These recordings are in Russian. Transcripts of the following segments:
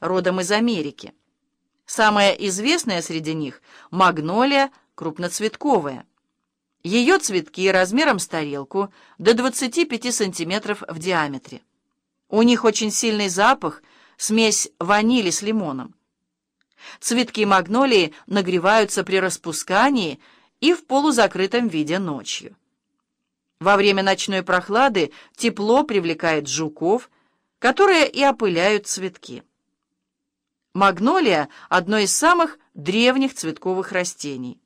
родом из Америки. Самая известная среди них — магнолия крупноцветковая. Ее цветки размером с тарелку до 25 сантиметров в диаметре. У них очень сильный запах, смесь ванили с лимоном. Цветки магнолии нагреваются при распускании и в полузакрытом виде ночью. Во время ночной прохлады тепло привлекает жуков, которые и опыляют цветки. Магнолия – одно из самых древних цветковых растений.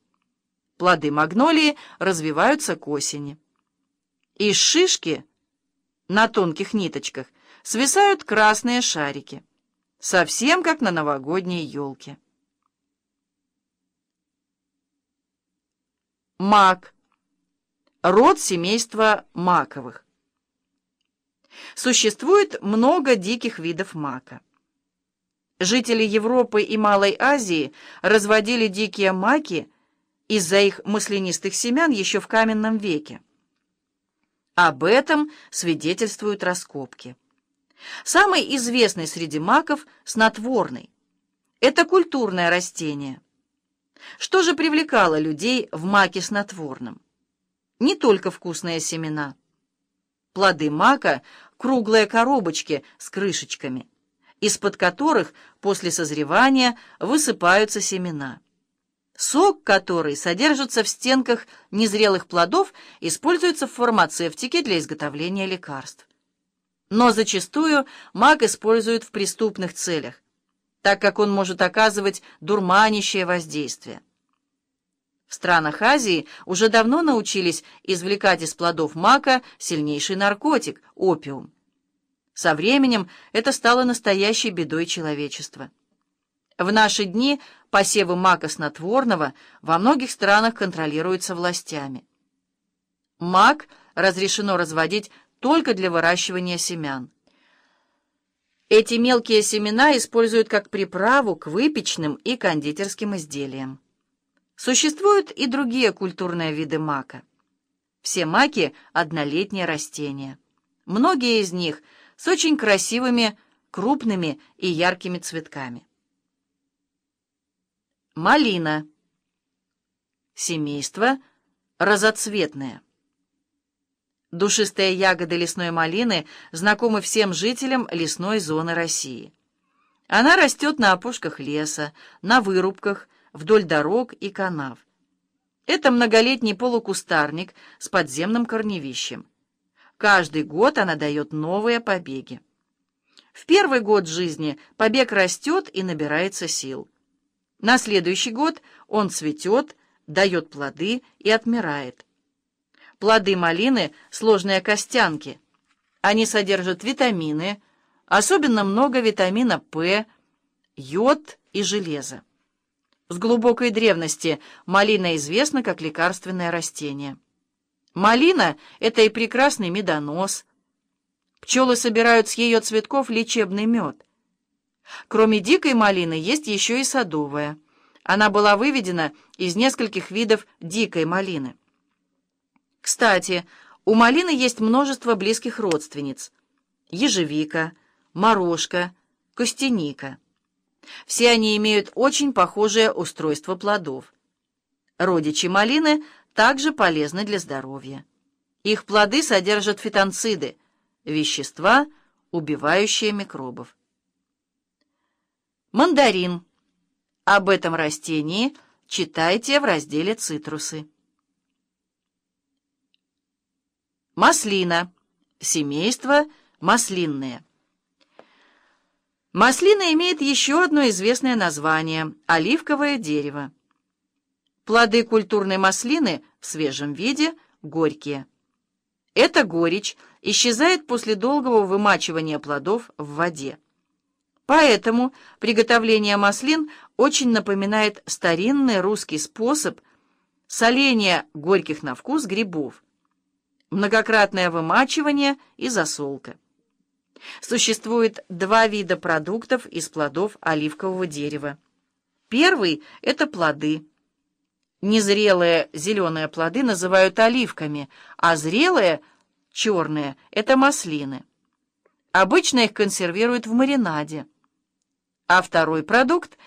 Плоды магнолии развиваются к осени. Из шишки на тонких ниточках свисают красные шарики, совсем как на новогодней елке. Мак. Род семейства маковых. Существует много диких видов мака. Жители Европы и Малой Азии разводили дикие маки из-за их маслянистых семян еще в каменном веке. Об этом свидетельствуют раскопки. Самый известный среди маков – снотворный. Это культурное растение. Что же привлекало людей в маке снотворном? Не только вкусные семена. Плоды мака – круглые коробочки с крышечками, из-под которых после созревания высыпаются семена. Сок, который содержится в стенках незрелых плодов, используется в фармацевтике для изготовления лекарств. Но зачастую мак используют в преступных целях, так как он может оказывать дурманящее воздействие. В странах Азии уже давно научились извлекать из плодов мака сильнейший наркотик – опиум. Со временем это стало настоящей бедой человечества. В наши дни посевы мака снотворного во многих странах контролируются властями. Мак разрешено разводить только для выращивания семян. Эти мелкие семена используют как приправу к выпечным и кондитерским изделиям. Существуют и другие культурные виды мака. Все маки – однолетние растения. Многие из них с очень красивыми, крупными и яркими цветками. Малина. Семейство разоцветное. Душистые ягоды лесной малины знакомы всем жителям лесной зоны России. Она растет на опушках леса, на вырубках, вдоль дорог и канав. Это многолетний полукустарник с подземным корневищем. Каждый год она дает новые побеги. В первый год жизни побег растет и набирается сил. На следующий год он цветет, дает плоды и отмирает. Плоды малины – сложные костянки. Они содержат витамины, особенно много витамина П, йод и железа. С глубокой древности малина известна как лекарственное растение. Малина – это и прекрасный медонос. Пчелы собирают с ее цветков лечебный мед – Кроме дикой малины есть еще и садовая. Она была выведена из нескольких видов дикой малины. Кстати, у малины есть множество близких родственниц. Ежевика, морожка, костяника. Все они имеют очень похожее устройство плодов. Родичи малины также полезны для здоровья. Их плоды содержат фитонциды, вещества, убивающие микробов. Мандарин. Об этом растении читайте в разделе «Цитрусы». Маслина. Семейство маслинные. Маслина имеет еще одно известное название – оливковое дерево. Плоды культурной маслины в свежем виде горькие. Эта горечь исчезает после долгого вымачивания плодов в воде. Поэтому приготовление маслин очень напоминает старинный русский способ соления горьких на вкус грибов, многократное вымачивание и засолка. Существует два вида продуктов из плодов оливкового дерева. Первый – это плоды. Незрелые зеленые плоды называют оливками, а зрелые, черные – это маслины. Обычно их консервируют в маринаде. а второй продукт